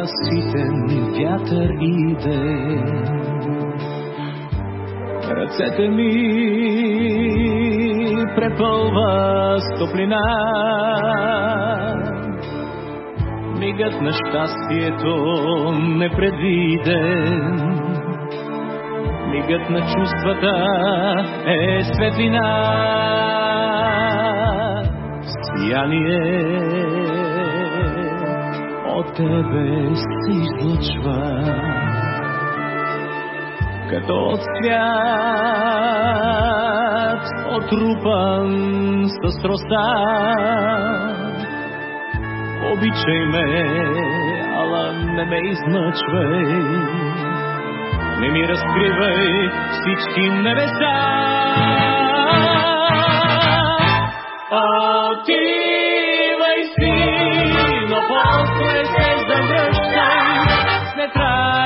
наситен вятър иде. Ръцете ми препълва с топлина. Мигът на щастието непредвиден. Мигът на чувствата е светлина. Сияние от тебе се излъчва като от свят отрупан с роса. Обичай ме, ала не ме измъчвай, не ми разкривай всички небеса. Отивай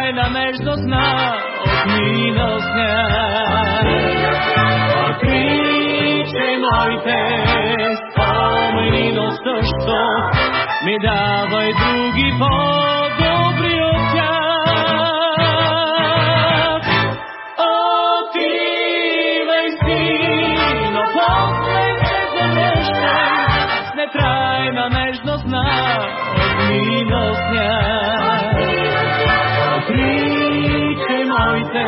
нетрайна нежност на отминал сняг. Отричай моите спомени, но също ми давай други по-добри от тях. Отивай си, но после се завръщай с нетрайна нежност на отминал сняг. Отричай моите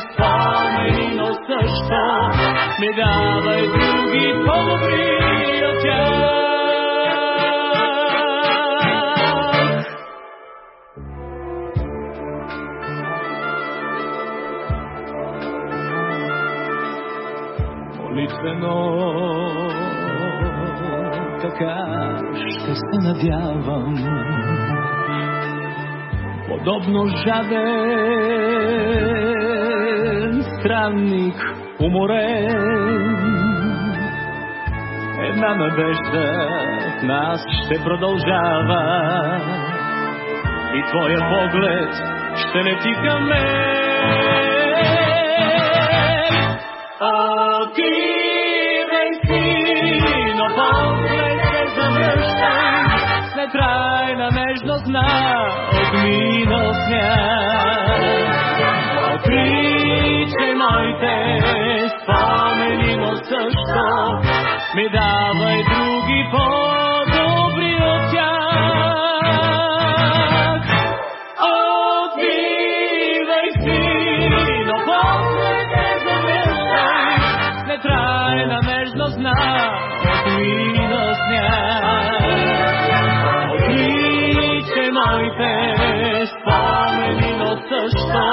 спомени, но също ми давай други по-добри от тях. Молитвено така ще се надявам подобно жаден странник уморен. Една надежда в нас ще продължава и твоя поглед ще лети към мен. Отивай си, но после се завръщай с нетрайна нежност на отминал сняг. Отричай моите спомени, но също ми давай други по-добри от тях. Отивай си, но после се завръщай с нетрайна нежност на отминал сняг. Отричай моите спомени, но също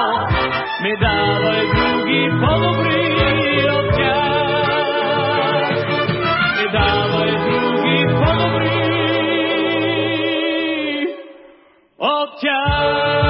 ми давай други по-добри от тях. Ми давай други по-добри от тях.